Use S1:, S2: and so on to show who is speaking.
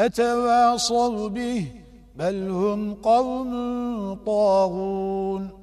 S1: أتواصوا به بل هم قوم طاغون